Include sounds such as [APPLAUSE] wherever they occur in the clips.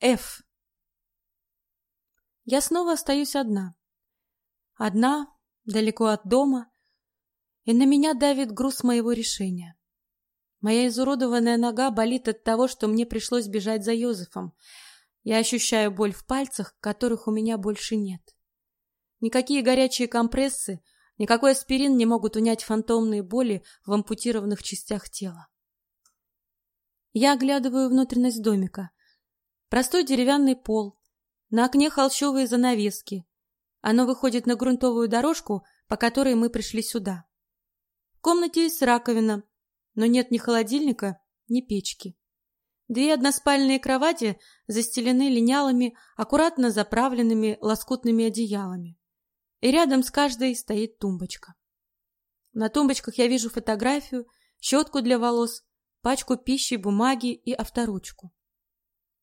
Ф. Я снова остаюсь одна. Одна, далеко от дома, и на меня давит груз моего решения. Моя изуродованная нога болит от того, что мне пришлось бежать за Йозефом. Я ощущаю боль в пальцах, которых у меня больше нет. Никакие горячие компрессы, никакой аспирин не могут унять фантомные боли в ампутированных частях тела. Я оглядываю внутренность домика. Простой деревянный пол, на окне холщовые занавески. Оно выходит на грунтовую дорожку, по которой мы пришли сюда. В комнате есть раковина, но нет ни холодильника, ни печки. Две односпальные кровати застелены линялыми, аккуратно заправленными лоскутными одеялами. И рядом с каждой стоит тумбочка. На тумбочках я вижу фотографию, щетку для волос, пачку пищи, бумаги и авторучку.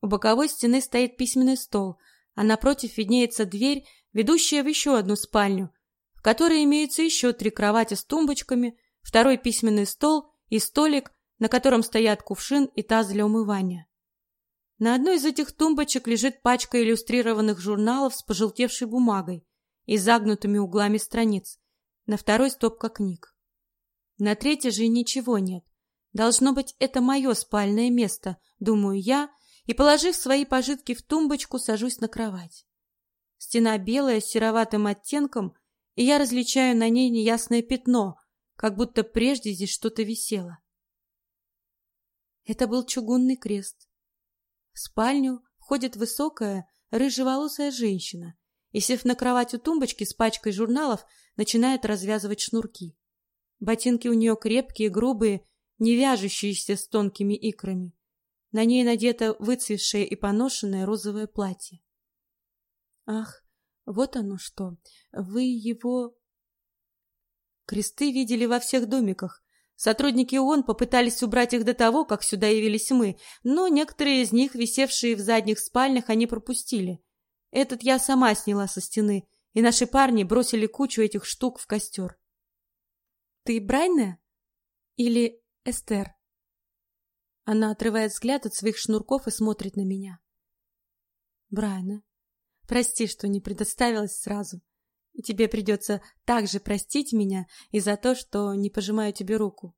У боковой стены стоит письменный стол, а напротив виднеется дверь, ведущая в еще одну спальню, в которой имеются еще три кровати с тумбочками, второй письменный стол и столик, на котором стоят кувшин и таз для умывания. На одной из этих тумбочек лежит пачка иллюстрированных журналов с пожелтевшей бумагой и загнутыми углами страниц, на второй стопка книг. На третьей же ничего нет. Должно быть, это мое спальное место, думаю я, и, положив свои пожитки в тумбочку, сажусь на кровать. Стена белая с сероватым оттенком, и я различаю на ней неясное пятно, как будто прежде здесь что-то висело. Это был чугунный крест. В спальню входит высокая, рыжеволосая женщина и, сев на кровать у тумбочки с пачкой журналов, начинает развязывать шнурки. Ботинки у нее крепкие, грубые, не вяжущиеся с тонкими икрами. На ней надето выцветшее и поношенное розовое платье. Ах, вот оно что. Вы его Кресты видели во всех домиках. Сотрудники ООН попытались убрать их до того, как сюда явились мы, но некоторые из них, висевшие в задних спальнях, они пропустили. Этот я сама сняла со стены, и наши парни бросили кучу этих штук в костер. «Ты Брайна? Или Эстер?» Она отрывает взгляд от своих шнурков и смотрит на меня. «Брайна, прости, что не предоставилась сразу. И тебе придется также простить меня и за то, что не пожимаю тебе руку.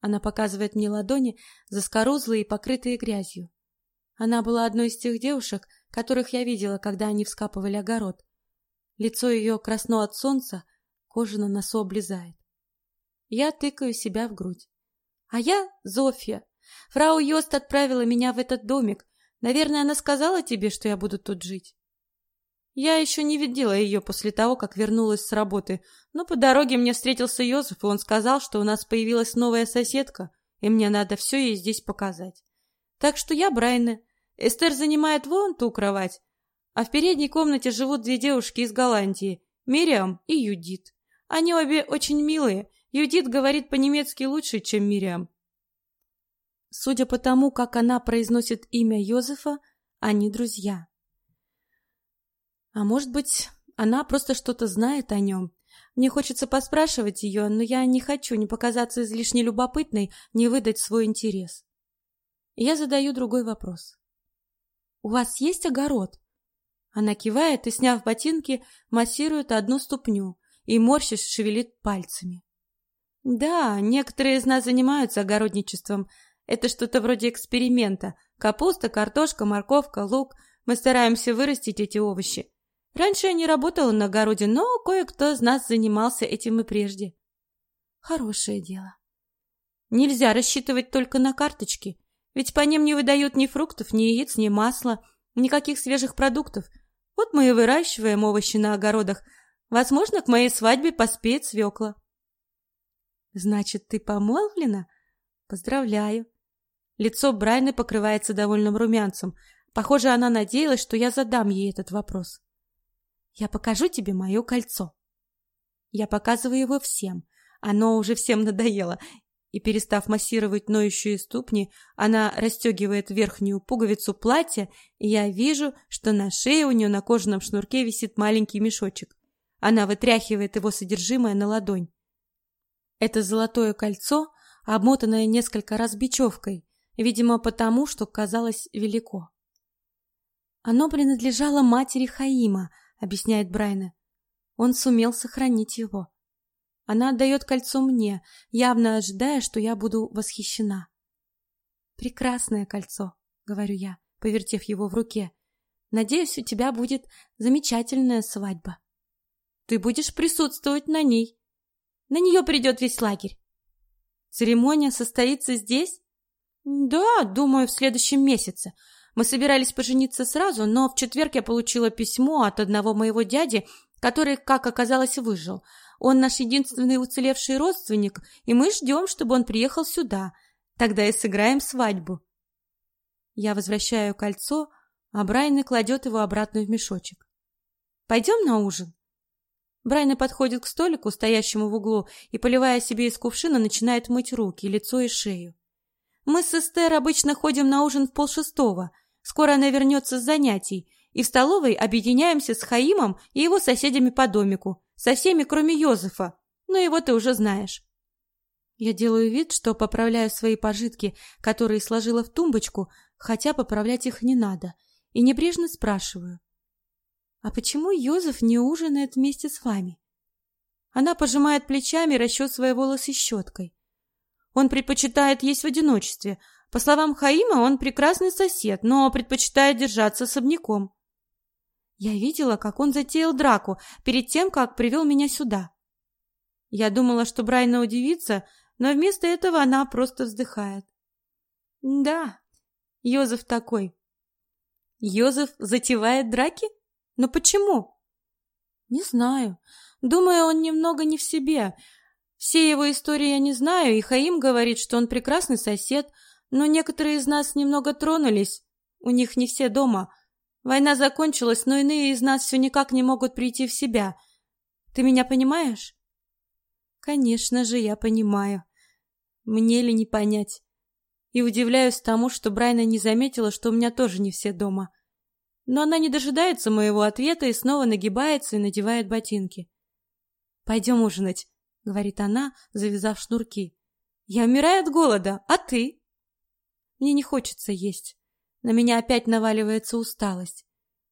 Она показывает мне ладони, заскорузлые и покрытые грязью. Она была одной из тех девушек, которых я видела, когда они вскапывали огород. Лицо ее красно от солнца, кожа на носу облезает. Я тыкаю себя в грудь. А я Зофья. Фрау Йост отправила меня в этот домик. Наверное, она сказала тебе, что я буду тут жить. Я еще не видела ее после того, как вернулась с работы, но по дороге мне встретился Йозеф, и он сказал, что у нас появилась новая соседка, и мне надо все ей здесь показать. Так что я Брайна. Эстер занимает вон ту кровать, а в передней комнате живут две девушки из Голландии, Мириам и Юдит. Они обе очень милые. Юдит говорит по-немецки лучше, чем Мириам. Судя по тому, как она произносит имя Йозефа, они друзья. А может быть, она просто что-то знает о нем. Мне хочется поспрашивать ее, но я не хочу ни показаться излишне любопытной, ни выдать свой интерес. Я задаю другой вопрос. «У вас есть огород?» Она кивает и, сняв ботинки, массирует одну ступню и, морщись, шевелит пальцами. «Да, некоторые из нас занимаются огородничеством. Это что-то вроде эксперимента. Капуста, картошка, морковка, лук. Мы стараемся вырастить эти овощи. Раньше я не работала на огороде, но кое-кто из нас занимался этим и прежде. Хорошее дело. Нельзя рассчитывать только на карточки, ведь по ним не выдают ни фруктов, ни яиц, ни масла, никаких свежих продуктов. Вот мы и выращиваем овощи на огородах. Возможно, к моей свадьбе поспеет свекла. Значит, ты помолвлена? Поздравляю. Лицо Брайны покрывается довольным румянцем. Похоже, она надеялась, что я задам ей этот вопрос. Я покажу тебе мое кольцо. Я показываю его всем. Оно уже всем надоело. И, перестав массировать ноющие ступни, она расстегивает верхнюю пуговицу платья, и я вижу, что на шее у нее на кожаном шнурке висит маленький мешочек. Она вытряхивает его содержимое на ладонь. Это золотое кольцо, обмотанное несколько раз бечевкой, видимо, потому, что казалось велико. Оно принадлежало матери Хаима, объясняет Брайна. Он сумел сохранить его. Она отдает кольцо мне, явно ожидая, что я буду восхищена. Прекрасное кольцо, говорю я, повертев его в руке. Надеюсь, у тебя будет замечательная свадьба. Ты будешь присутствовать на ней. На нее придет весь лагерь. Церемония состоится здесь? Да, думаю, в следующем месяце. Мы собирались пожениться сразу, но в четверг я получила письмо от одного моего дяди, который, как оказалось, выжил. Он наш единственный уцелевший родственник, и мы ждем, чтобы он приехал сюда. Тогда и сыграем свадьбу. Я возвращаю кольцо, а Брайан кладет его обратно в мешочек. Пойдем на ужин? Брайна подходит к столику, стоящему в углу, и, поливая себе из кувшина, начинает мыть руки, лицо и шею. Мы с Эстер обычно ходим на ужин в полшестого. Скоро она вернется с занятий, и в столовой объединяемся с Хаимом и его соседями по домику, со всеми, кроме Йозефа. Но его ты уже знаешь. Я делаю вид, что поправляю свои пожитки, которые сложила в тумбочку, хотя поправлять их не надо, и небрежно спрашиваю. «А почему Йозеф не ужинает вместе с вами?» Она пожимает плечами, расчесывая волосы щеткой. Он предпочитает есть в одиночестве. По словам Хаима, он прекрасный сосед, но предпочитает держаться особняком. Я видела, как он затеял драку перед тем, как привел меня сюда. Я думала, что Брайна удивится, но вместо этого она просто вздыхает. Да, Йозеф такой. Йозеф затевает драки? Но почему? Не знаю. Думаю, он немного не в себе. Все его истории я не знаю, и Хаим говорит, что он прекрасный сосед, но некоторые из нас немного тронулись. У них не все дома. Война закончилась, но иные из нас все никак не могут прийти в себя. Ты меня понимаешь? Конечно же, я понимаю. Мне ли не понять? И удивляюсь тому, что Брайна не заметила, что у меня тоже не все дома. Но она не дожидается моего ответа и снова нагибается и надевает ботинки. Пойдем ужинать. — говорит она, завязав шнурки. «Я умираю от голода, а ты?» Мне не хочется есть. На меня опять наваливается усталость.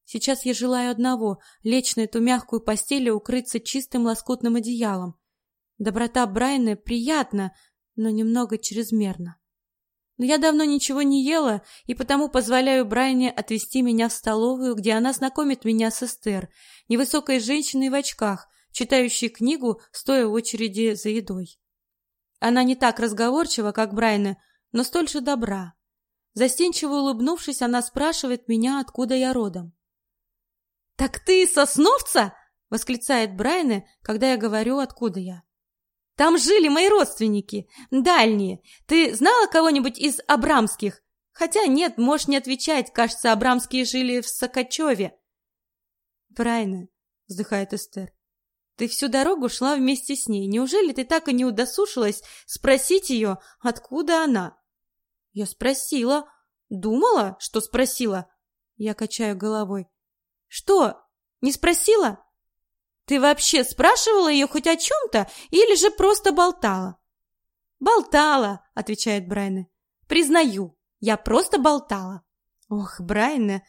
Сейчас я желаю одного — лечь на эту мягкую постель и укрыться чистым лоскутным одеялом. Доброта Брайна приятна, но немного чрезмерно. Но я давно ничего не ела, и потому позволяю Брайне отвезти меня в столовую, где она знакомит меня с Эстер, невысокой женщиной в очках, читающей книгу, стоя в очереди за едой. Она не так разговорчива, как Брайна, но столь же добра. Застенчиво улыбнувшись, она спрашивает меня, откуда я родом. «Так ты Сосновца?» — восклицает Брайна, когда я говорю, откуда я. «Там жили мои родственники, дальние. Ты знала кого-нибудь из Абрамских? Хотя нет, можешь не отвечать, кажется, Абрамские жили в Сокачеве». «Брайна», — вздыхает Эстер, ты всю дорогу шла вместе с ней. Неужели ты так и не удосушилась спросить ее, откуда она? Я спросила. Думала, что спросила. Я качаю головой. Что, не спросила? Ты вообще спрашивала ее хоть о чем-то или же просто болтала? Болтала, отвечает Брайна. Признаю, я просто болтала. Ох, Брайна.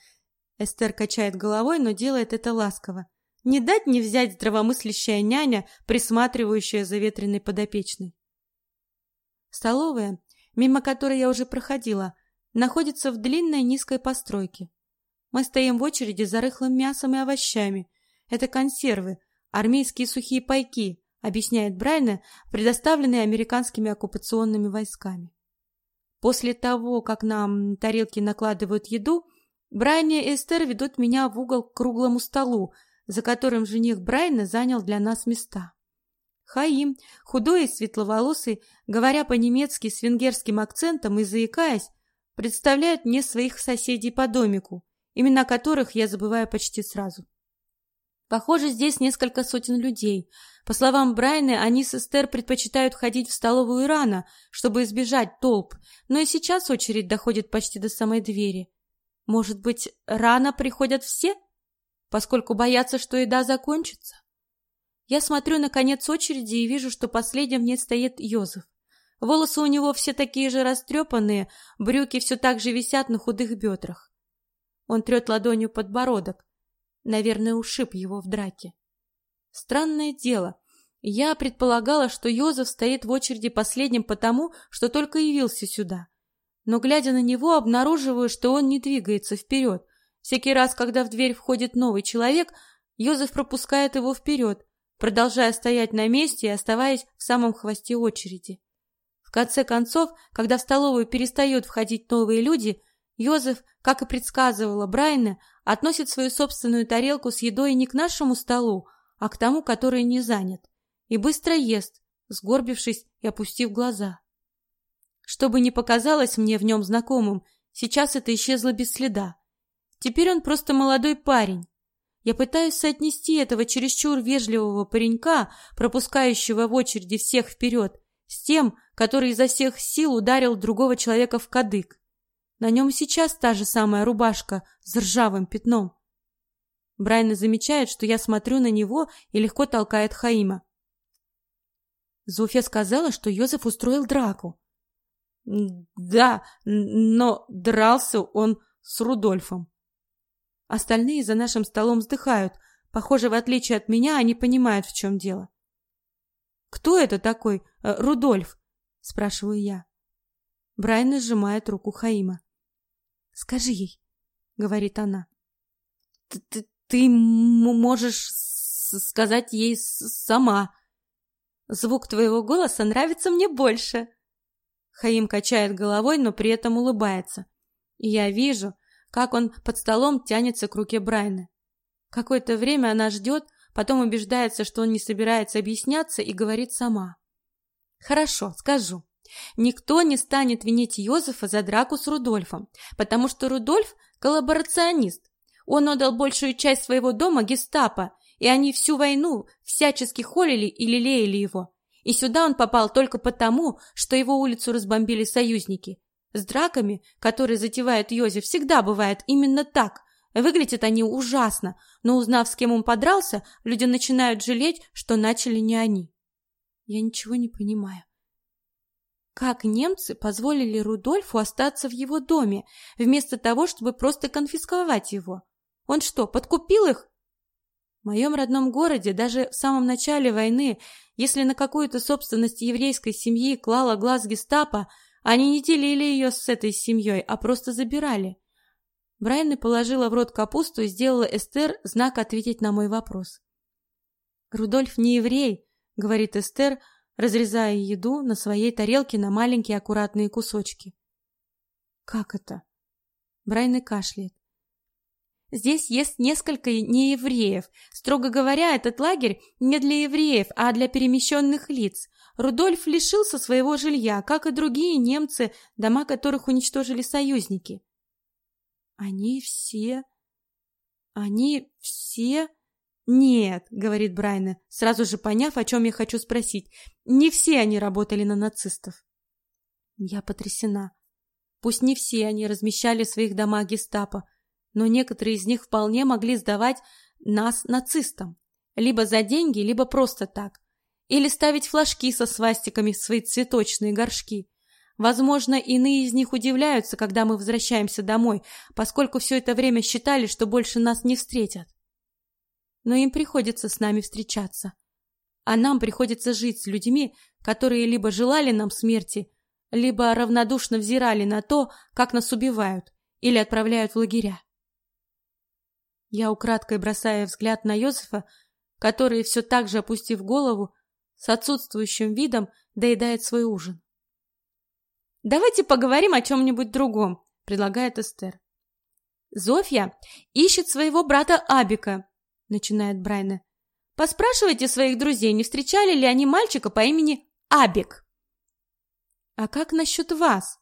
Эстер качает головой, но делает это ласково. Не дать не взять здравомыслящая няня, присматривающая за ветреной подопечной. Столовая, мимо которой я уже проходила, находится в длинной низкой постройке. Мы стоим в очереди за рыхлым мясом и овощами. Это консервы, армейские сухие пайки, объясняет Брайна, предоставленные американскими оккупационными войсками. После того, как нам тарелки накладывают еду, Брайне и Эстер ведут меня в угол к круглому столу, за которым жених Брайна занял для нас места. Хаим, худой и светловолосый, говоря по-немецки с венгерским акцентом и заикаясь, представляет мне своих соседей по домику, имена которых я забываю почти сразу. Похоже, здесь несколько сотен людей. По словам Брайны, они с Эстер предпочитают ходить в столовую рано, чтобы избежать толп, но и сейчас очередь доходит почти до самой двери. Может быть, рано приходят все? Поскольку боятся, что еда закончится. Я смотрю на конец очереди и вижу, что последним в ней стоит Йозеф. Волосы у него все такие же растрепанные, брюки все так же висят на худых бедрах. Он трет ладонью подбородок. Наверное, ушиб его в драке. Странное дело. Я предполагала, что Йозеф стоит в очереди последним потому, что только явился сюда. Но, глядя на него, обнаруживаю, что он не двигается вперед. Всякий раз, когда в дверь входит новый человек, Йозеф пропускает его вперед, продолжая стоять на месте и оставаясь в самом хвосте очереди. В конце концов, когда в столовую перестают входить новые люди, Йозеф, как и предсказывала Брайна, относит свою собственную тарелку с едой не к нашему столу, а к тому, который не занят, и быстро ест, сгорбившись и опустив глаза. Чтобы не показалось мне в нем знакомым, сейчас это исчезло без следа. Теперь он просто молодой парень. Я пытаюсь соотнести этого чересчур вежливого паренька, пропускающего в очереди всех вперед, с тем, который изо всех сил ударил другого человека в кадык. На нем сейчас та же самая рубашка с ржавым пятном. Брайан замечает, что я смотрю на него и легко толкает Хаима. Зофья сказала, что Йозеф устроил драку. Да, но дрался он с Рудольфом. Остальные за нашим столом вздыхают. Похоже, в отличие от меня, они понимают, в чем дело. «Кто это такой, э, Рудольф?» – спрашиваю я. Брайан сжимает руку Хаима. «Скажи ей», — говорит она. «Ты, ты, ты можешь сказать ей сама. Звук твоего голоса нравится мне больше». Хаим качает головой, но при этом улыбается. И я вижу, как он под столом тянется к руке Брайна. Какое-то время она ждет, потом убеждается, что он не собирается объясняться и говорит сама. «Хорошо, скажу. Никто не станет винить Йозефа за драку с Рудольфом, потому что Рудольф – коллаборационист. Он отдал большую часть своего дома гестапо, и они всю войну всячески холили и лелеяли его. И сюда он попал только потому, что его улицу разбомбили союзники. С драками, которые затевает Йозеф, всегда бывает именно так. Выглядят они ужасно, но узнав, с кем он подрался, люди начинают жалеть, что начали не они. Я ничего не понимаю. Как немцы позволили Рудольфу остаться в его доме, вместо того, чтобы просто конфисковать его? Он что, подкупил их? В моем родном городе даже в самом начале войны, если на какую-то собственность еврейской семьи клала глаз гестапо, они не делили ее с этой семьей, а просто забирали. Брайан положила в рот капусту и сделала Эстер знак ответить на мой вопрос. «Рудольф не еврей», — говорит Эстер, — разрезая еду на своей тарелке на маленькие аккуратные кусочки. «Как это?» Брайны кашляет. Здесь есть несколько неевреев. Строго говоря, этот лагерь не для евреев, а для перемещенных лиц. Рудольф лишился своего жилья, как и другие немцы, дома которых уничтожили союзники. Они все... Они все... «Нет», — говорит Брайна, сразу же поняв, о чем я хочу спросить. «Не все они работали на нацистов». Я потрясена. Пусть не все они размещали в своих домах гестапо, но некоторые из них вполне могли сдавать нас нацистам. Либо за деньги, либо просто так. Или ставить флажки со свастиками в свои цветочные горшки. Возможно, иные из них удивляются, когда мы возвращаемся домой, поскольку все это время считали, что больше нас не встретят но им приходится с нами встречаться. А нам приходится жить с людьми, которые либо желали нам смерти, либо равнодушно взирали на то, как нас убивают или отправляют в лагеря. Я украдкой бросая взгляд на Йозефа, который, все так же опустив голову, с отсутствующим видом доедает свой ужин. «Давайте поговорим о чем-нибудь другом», — предлагает Эстер. Зофья ищет своего брата Абика, — начинает Брайна. «Поспрашивайте своих друзей, не встречали ли они мальчика по имени Абик?» «А как насчет вас?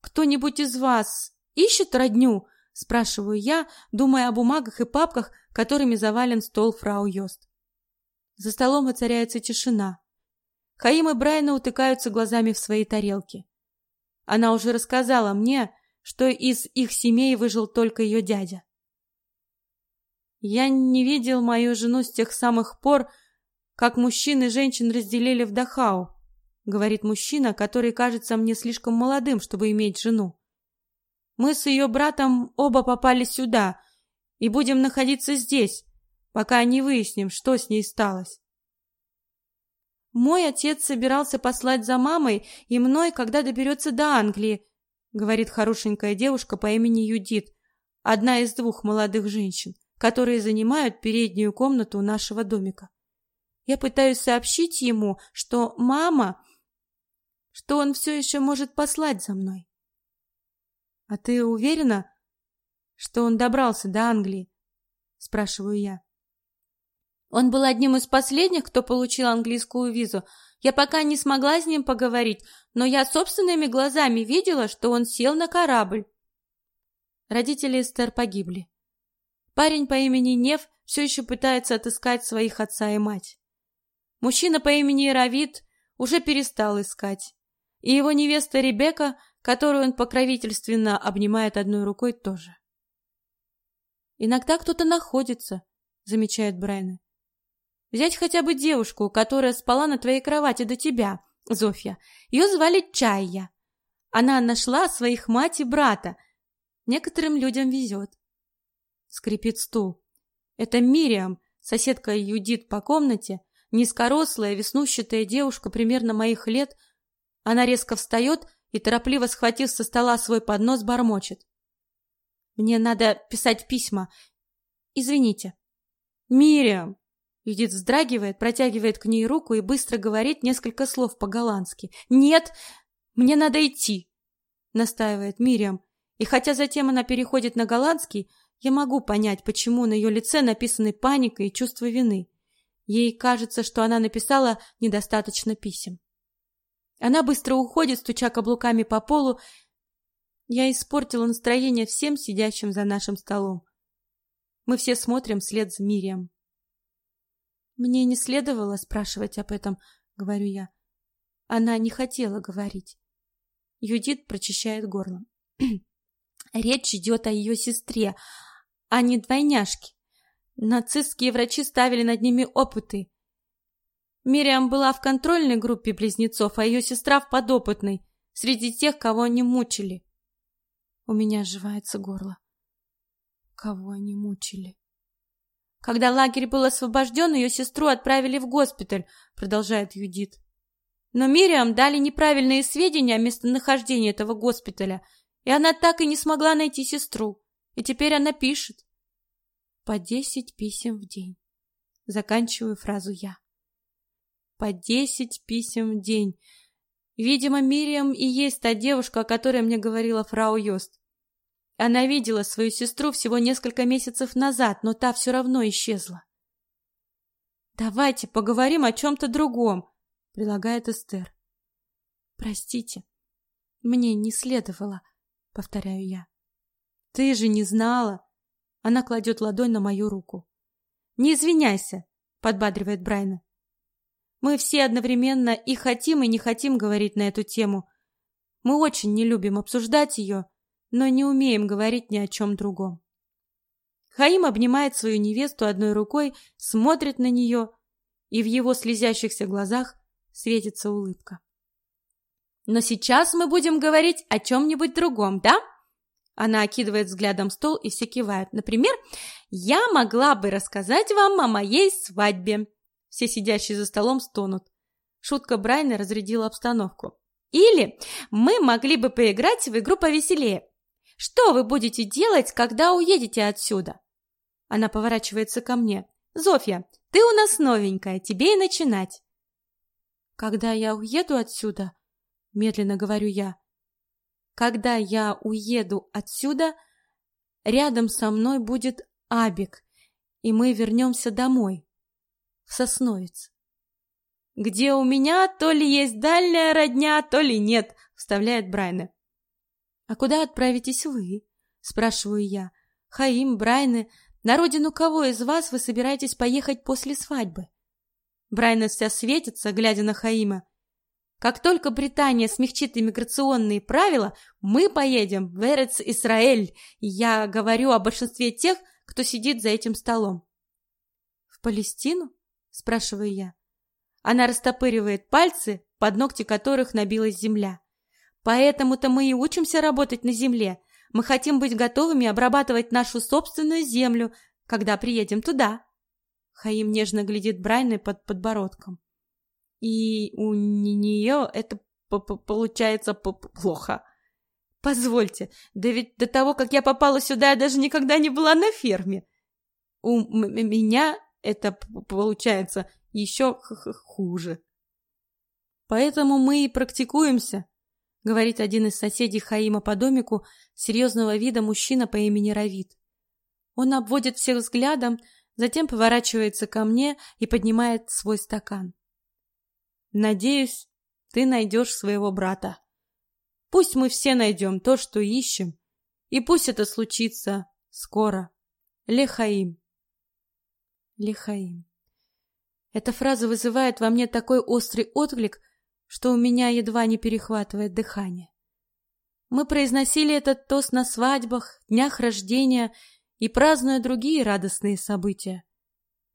Кто-нибудь из вас ищет родню?» — спрашиваю я, думая о бумагах и папках, которыми завален стол фрау Йост. За столом воцаряется тишина. Хаим и Брайна утыкаются глазами в свои тарелки. Она уже рассказала мне, что из их семей выжил только ее дядя. Я не видел мою жену с тех самых пор, как мужчин и женщин разделили в Дахау, говорит мужчина, который кажется мне слишком молодым, чтобы иметь жену. Мы с ее братом оба попали сюда и будем находиться здесь, пока не выясним, что с ней сталось. Мой отец собирался послать за мамой и мной, когда доберется до Англии, говорит хорошенькая девушка по имени Юдит, одна из двух молодых женщин, которые занимают переднюю комнату нашего домика. Я пытаюсь сообщить ему, что мама, что он все еще может послать за мной. А ты уверена, что он добрался до Англии? спрашиваю я. Он был одним из последних, кто получил английскую визу. Я пока не смогла с ним поговорить, но я собственными глазами видела, что он сел на корабль. Родители Эстер погибли. Парень по имени Нев все еще пытается отыскать своих отца и мать. Мужчина по имени Равид уже перестал искать. И его невеста Ребека, которую он покровительственно обнимает одной рукой, тоже. «Иногда кто-то находится», — замечает Брайна. «Взять хотя бы девушку, которая спала на твоей кровати до тебя, Зофья. Ее звали Чайя. Она нашла своих мать и брата. Некоторым людям везет». Скрипит стул. Это Мириам, соседка Юдит по комнате, низкорослая, веснущатая девушка примерно моих лет. Она резко встает и, торопливо схватив со стола свой поднос, бормочет. Мне надо писать письма. Извините. Мириам. Юдит вздрагивает, протягивает к ней руку и быстро говорит несколько слов по-голландски. Нет, мне надо идти, настаивает Мириам. И хотя затем она переходит на голландский, я могу понять, почему на ее лице написаны паника и чувство вины. Ей кажется, что она написала недостаточно писем. Она быстро уходит, стуча каблуками по полу. Я испортила настроение всем сидящим за нашим столом. Мы все смотрим вслед за Мирием. Мне не следовало спрашивать об этом, говорю я. Она не хотела говорить. Юдит прочищает горло. [CLEARS THROAT] Речь идет о ее сестре, а не двойняшке. Нацистские врачи ставили над ними опыты. Мириам была в контрольной группе близнецов, а ее сестра в подопытной, среди тех, кого они мучили. У меня сживается горло. Кого они мучили? Когда лагерь был освобожден, ее сестру отправили в госпиталь, продолжает Юдит. Но Мириам дали неправильные сведения о местонахождении этого госпиталя, и она так и не смогла найти сестру. И теперь она пишет. По десять писем в день. Заканчиваю фразу я. По десять писем в день. Видимо, Мириам и есть та девушка, о которой мне говорила фрау Йост. Она видела свою сестру всего несколько месяцев назад, но та все равно исчезла. «Давайте поговорим о чем-то другом», — предлагает Эстер. «Простите, мне не следовало», — повторяю я. «Ты же не знала!» Она кладет ладонь на мою руку. «Не извиняйся!» — подбадривает Брайна. Мы все одновременно и хотим, и не хотим говорить на эту тему. Мы очень не любим обсуждать ее, но не умеем говорить ни о чем другом. Хаим обнимает свою невесту одной рукой, смотрит на нее, и в его слезящихся глазах светится улыбка. Но сейчас мы будем говорить о чем-нибудь другом, да? Она окидывает взглядом стол и все кивают. Например, я могла бы рассказать вам о моей свадьбе. Все сидящие за столом стонут. Шутка Брайна разрядила обстановку. Или мы могли бы поиграть в игру повеселее. Что вы будете делать, когда уедете отсюда? Она поворачивается ко мне. Зофья, ты у нас новенькая, тебе и начинать. Когда я уеду отсюда, медленно говорю я, когда я уеду отсюда, рядом со мной будет Абик, и мы вернемся домой, в Сосновец. «Где у меня то ли есть дальняя родня, то ли нет», — вставляет Брайна. «А куда отправитесь вы?» — спрашиваю я. «Хаим, Брайны, на родину кого из вас вы собираетесь поехать после свадьбы?» Брайна вся светится, глядя на Хаима. Как только Британия смягчит иммиграционные правила, мы поедем в Эрец-Исраэль. Я говорю о большинстве тех, кто сидит за этим столом. В Палестину? спрашиваю я. Она растопыривает пальцы, под ногти которых набилась земля. Поэтому-то мы и учимся работать на земле. Мы хотим быть готовыми обрабатывать нашу собственную землю, когда приедем туда. Хаим нежно глядит Брайны под подбородком. И у нее это получается плохо. Позвольте, да ведь до того, как я попала сюда, я даже никогда не была на ферме. У меня это получается еще хуже. Поэтому мы и практикуемся, говорит один из соседей Хаима по домику, серьезного вида мужчина по имени Равид. Он обводит всех взглядом, затем поворачивается ко мне и поднимает свой стакан. Надеюсь, ты найдешь своего брата. Пусть мы все найдем то, что ищем, и пусть это случится скоро. Лехаим. Лихаим. Эта фраза вызывает во мне такой острый отклик, что у меня едва не перехватывает дыхание. Мы произносили этот тост на свадьбах, днях рождения и празднуя другие радостные события.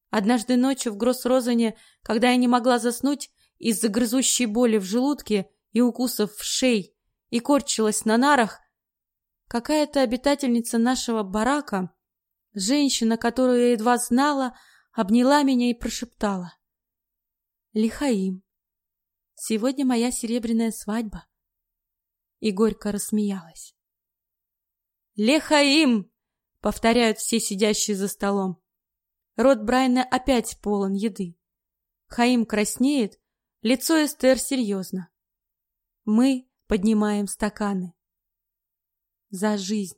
Однажды ночью в Гросс-Розане, когда я не могла заснуть из-за грызущей боли в желудке и укусов в шей и корчилась на нарах, какая-то обитательница нашего барака, женщина, которую я едва знала, обняла меня и прошептала. «Лихаим, сегодня моя серебряная свадьба». И горько рассмеялась. «Лихаим!» — повторяют все сидящие за столом. Рот Брайана опять полон еды. Хаим краснеет, лицо Эстер серьезно. Мы поднимаем стаканы. За жизнь.